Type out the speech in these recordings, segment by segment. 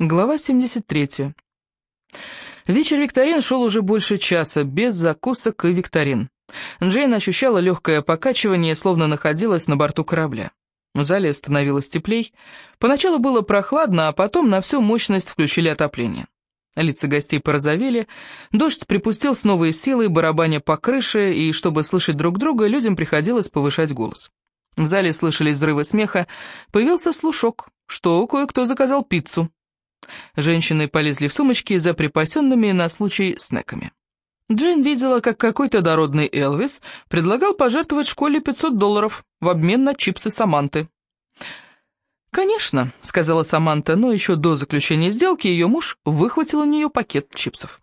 Глава 73. Вечер викторин шел уже больше часа, без закусок и викторин. Джейн ощущала легкое покачивание, словно находилась на борту корабля. В зале становилось теплей. Поначалу было прохладно, а потом на всю мощность включили отопление. Лица гостей порозовели, дождь припустил с новой силой, барабаня по крыше, и чтобы слышать друг друга, людям приходилось повышать голос. В зале слышались взрывы смеха, появился слушок, что кое-кто заказал пиццу. Женщины полезли в сумочки за припасенными на случай снеками. Джейн видела, как какой-то дородный Элвис предлагал пожертвовать школе 500 долларов в обмен на чипсы Саманты. «Конечно», — сказала Саманта, но еще до заключения сделки ее муж выхватил у нее пакет чипсов.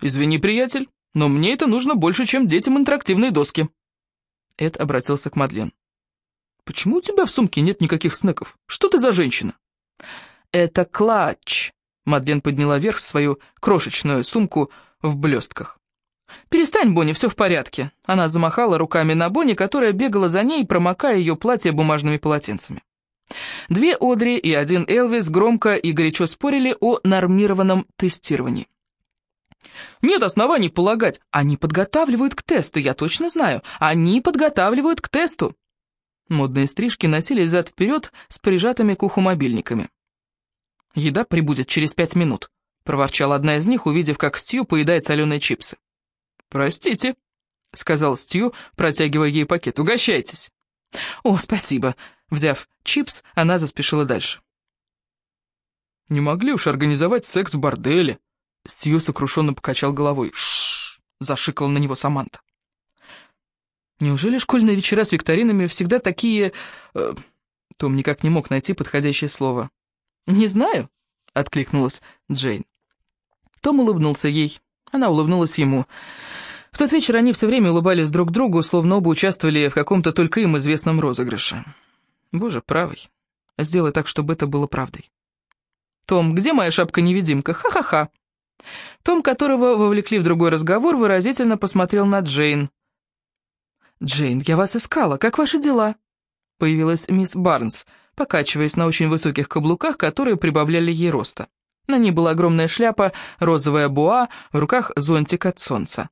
«Извини, приятель, но мне это нужно больше, чем детям интерактивные доски». Эд обратился к Мадлен. «Почему у тебя в сумке нет никаких снеков? Что ты за женщина?» «Это клатч!» Мадлен подняла вверх свою крошечную сумку в блестках. «Перестань, Бонни, все в порядке». Она замахала руками на Бонни, которая бегала за ней, промокая ее платье бумажными полотенцами. Две Одри и один Элвис громко и горячо спорили о нормированном тестировании. «Нет оснований полагать. Они подготавливают к тесту, я точно знаю. Они подготавливают к тесту». Модные стрижки носились зад-вперед с прижатыми к уху мобильниками. «Еда прибудет через пять минут», — проворчала одна из них, увидев, как Стью поедает соленые чипсы. «Простите», — сказал Стью, протягивая ей пакет, — «угощайтесь». «О, спасибо», — взяв чипс, она заспешила дальше. «Не могли уж организовать секс в борделе», — Стью сокрушенно покачал головой. «Шшш», — зашикала на него Саманта. «Неужели школьные вечера с викторинами всегда такие...» э, Том никак не мог найти подходящее слово. «Не знаю», — откликнулась Джейн. Том улыбнулся ей, она улыбнулась ему. В тот вечер они все время улыбались друг другу, словно оба участвовали в каком-то только им известном розыгрыше. Боже, правый. Сделай так, чтобы это было правдой. «Том, где моя шапка-невидимка? Ха-ха-ха!» Том, которого вовлекли в другой разговор, выразительно посмотрел на Джейн. «Джейн, я вас искала. Как ваши дела?» Появилась мисс Барнс — покачиваясь на очень высоких каблуках, которые прибавляли ей роста. На ней была огромная шляпа, розовая буа, в руках зонтик от солнца.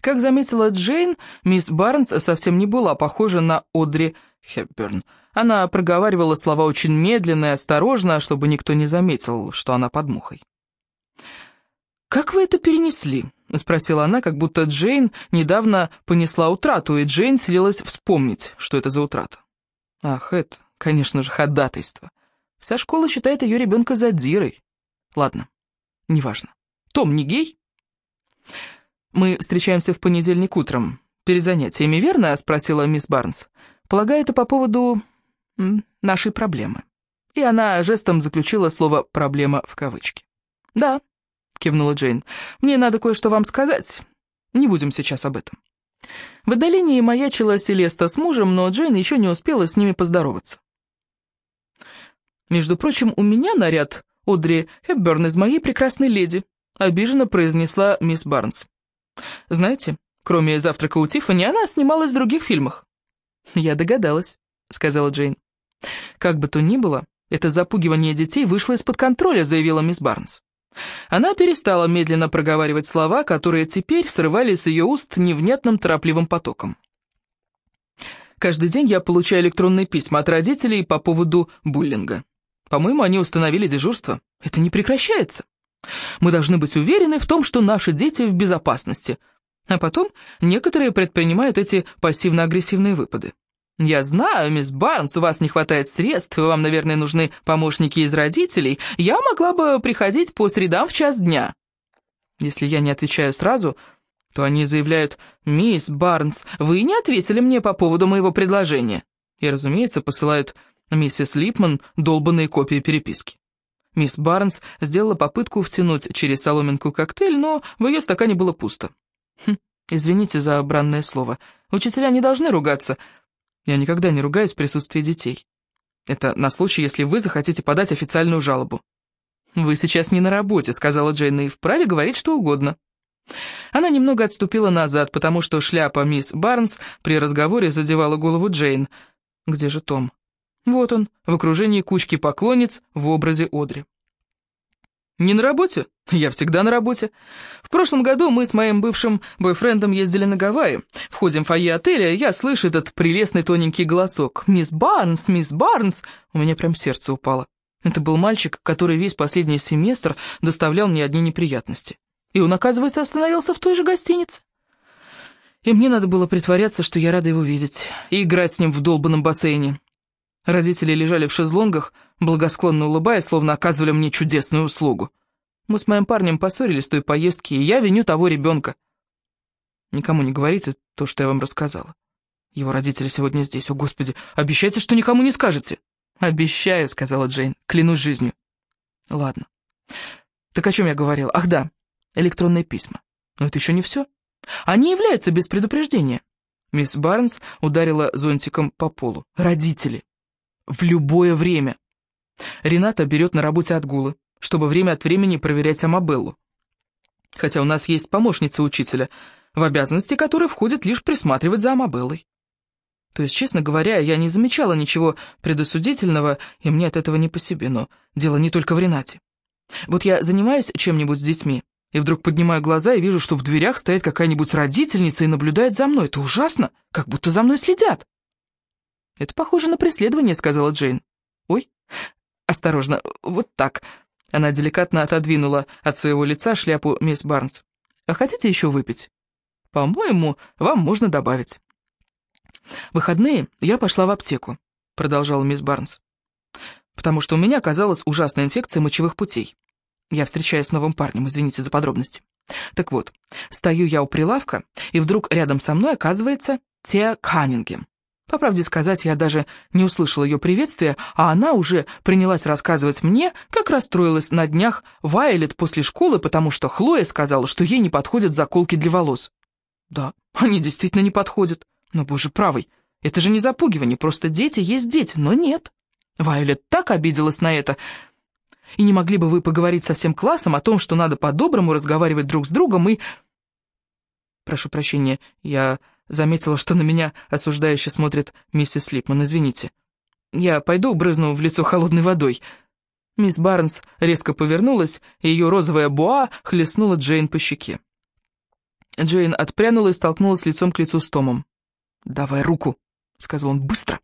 Как заметила Джейн, мисс Барнс совсем не была похожа на Одри Хепберн. Она проговаривала слова очень медленно и осторожно, чтобы никто не заметил, что она под мухой. «Как вы это перенесли?» — спросила она, как будто Джейн недавно понесла утрату, и Джейн селилась вспомнить, что это за утрата. «Ах, это...» Конечно же, ходатайство. Вся школа считает ее ребенка задирой. Ладно, неважно. Том не гей? Мы встречаемся в понедельник утром. Перед занятиями, верно? Спросила мисс Барнс. Полагаю, это по поводу нашей проблемы. И она жестом заключила слово «проблема» в кавычки. «Да», — кивнула Джейн, — «мне надо кое-что вам сказать. Не будем сейчас об этом». В отдалении маячила Селеста с мужем, но Джейн еще не успела с ними поздороваться. «Между прочим, у меня наряд Одри Хепберн из моей прекрасной леди», — обиженно произнесла мисс Барнс. «Знаете, кроме «Завтрака у Тиффани», она снималась в других фильмах». «Я догадалась», — сказала Джейн. «Как бы то ни было, это запугивание детей вышло из-под контроля», — заявила мисс Барнс. Она перестала медленно проговаривать слова, которые теперь срывались с ее уст невнятным торопливым потоком. «Каждый день я получаю электронные письма от родителей по поводу буллинга. По-моему, они установили дежурство. Это не прекращается. Мы должны быть уверены в том, что наши дети в безопасности. А потом некоторые предпринимают эти пассивно-агрессивные выпады. «Я знаю, мисс Барнс, у вас не хватает средств, и вам, наверное, нужны помощники из родителей. Я могла бы приходить по средам в час дня». Если я не отвечаю сразу, то они заявляют, «Мисс Барнс, вы не ответили мне по поводу моего предложения». И, разумеется, посылают миссис Липман долбанные копии переписки. Мисс Барнс сделала попытку втянуть через соломинку коктейль, но в ее стакане было пусто. Хм, извините за бранное слово. Учителя не должны ругаться. Я никогда не ругаюсь в присутствии детей. Это на случай, если вы захотите подать официальную жалобу. «Вы сейчас не на работе», — сказала Джейн, — «и вправе говорить что угодно». Она немного отступила назад, потому что шляпа мисс Барнс при разговоре задевала голову Джейн. «Где же Том?» Вот он, в окружении кучки поклонниц в образе Одри. «Не на работе? Я всегда на работе. В прошлом году мы с моим бывшим бойфрендом ездили на Гавайи. Входим в фойе отеля, я слышу этот прелестный тоненький голосок. «Мисс Барнс, мисс Барнс!» У меня прям сердце упало. Это был мальчик, который весь последний семестр доставлял мне одни неприятности. И он, оказывается, остановился в той же гостинице. И мне надо было притворяться, что я рада его видеть, и играть с ним в долбанном бассейне. Родители лежали в шезлонгах, благосклонно улыбаясь, словно оказывали мне чудесную услугу. Мы с моим парнем поссорились с той поездки, и я виню того ребенка. Никому не говорите то, что я вам рассказала. Его родители сегодня здесь. О, Господи, обещайте, что никому не скажете. «Обещаю», — сказала Джейн, — «клянусь жизнью». «Ладно. Так о чем я говорила? Ах да, электронные письма. Но это еще не все. Они являются без предупреждения». Мисс Барнс ударила зонтиком по полу. «Родители. В любое время. Рената берет на работе отгулы, чтобы время от времени проверять Амабеллу. Хотя у нас есть помощница учителя, в обязанности которой входит лишь присматривать за Амабеллой. То есть, честно говоря, я не замечала ничего предосудительного, и мне от этого не по себе, но дело не только в Ренате. Вот я занимаюсь чем-нибудь с детьми, и вдруг поднимаю глаза и вижу, что в дверях стоит какая-нибудь родительница и наблюдает за мной. Это ужасно, как будто за мной следят. «Это похоже на преследование», — сказала Джейн. «Ой, осторожно, вот так». Она деликатно отодвинула от своего лица шляпу мисс Барнс. «А хотите еще выпить?» «По-моему, вам можно добавить». «В выходные я пошла в аптеку», — продолжала мисс Барнс, «потому что у меня оказалась ужасная инфекция мочевых путей. Я встречаюсь с новым парнем, извините за подробности. Так вот, стою я у прилавка, и вдруг рядом со мной оказывается Теа Каннингем. По правде сказать, я даже не услышала ее приветствия, а она уже принялась рассказывать мне, как расстроилась на днях Вайлет после школы, потому что Хлоя сказала, что ей не подходят заколки для волос. Да, они действительно не подходят. Но, боже правый, это же не запугивание, просто дети есть дети, но нет. Вайолет так обиделась на это. И не могли бы вы поговорить со всем классом о том, что надо по-доброму разговаривать друг с другом и... Прошу прощения, я заметила, что на меня осуждающе смотрит миссис Липман, извините. Я пойду брызну в лицо холодной водой. Мисс Барнс резко повернулась, и ее розовая буа хлестнула Джейн по щеке. Джейн отпрянула и столкнулась лицом к лицу с Томом. «Давай руку», — сказал он быстро.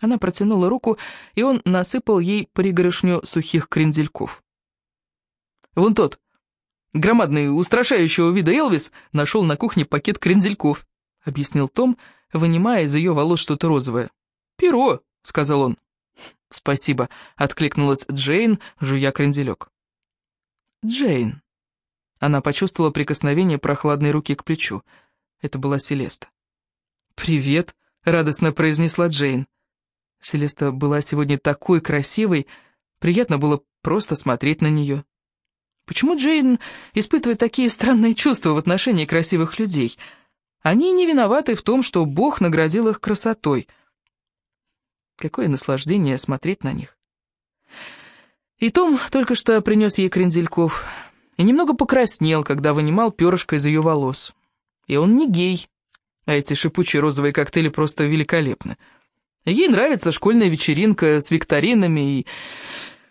Она протянула руку, и он насыпал ей пригоршню сухих крендельков. «Вон тот, громадный, устрашающего вида Элвис, нашел на кухне пакет крендельков», — объяснил Том, вынимая из ее волос что-то розовое. «Перо», — сказал он. «Спасибо», — откликнулась Джейн, жуя кренделек. «Джейн». Она почувствовала прикосновение прохладной руки к плечу. Это была Селеста. «Привет», — радостно произнесла Джейн. Селеста была сегодня такой красивой, приятно было просто смотреть на нее. Почему Джейн испытывает такие странные чувства в отношении красивых людей? Они не виноваты в том, что Бог наградил их красотой. Какое наслаждение смотреть на них. И Том только что принес ей крендельков и немного покраснел, когда вынимал перышко из ее волос. И он не гей, а эти шипучие розовые коктейли просто великолепны. Ей нравится школьная вечеринка с викторинами, и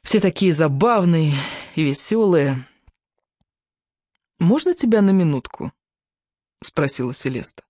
все такие забавные и веселые. «Можно тебя на минутку?» — спросила Селеста.